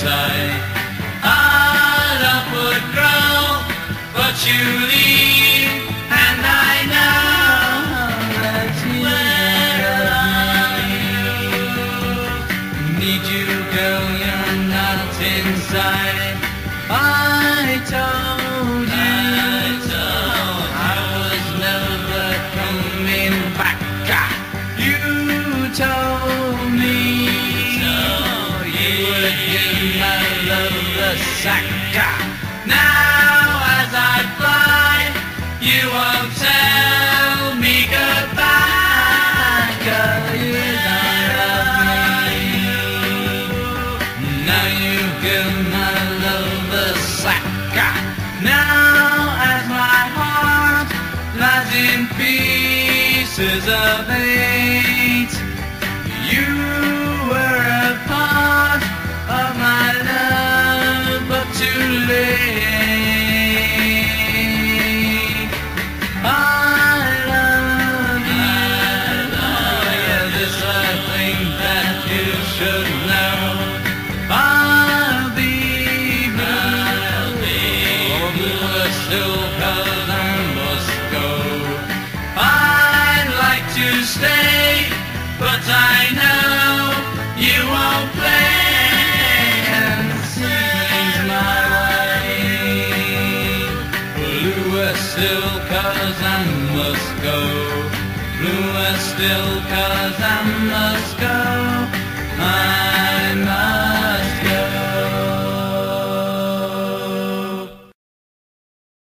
sight. An upward grow, but you leave, and I know that you need you, girl. You're not inside. I told you. You won't tell me you don't. Now you give my love a. Now as my heart lies in pieces of. 'Cause I must go. I'd like to stay, but I know you won't play and sing my. Blue as still, 'cause I must go. Blue as still, 'cause I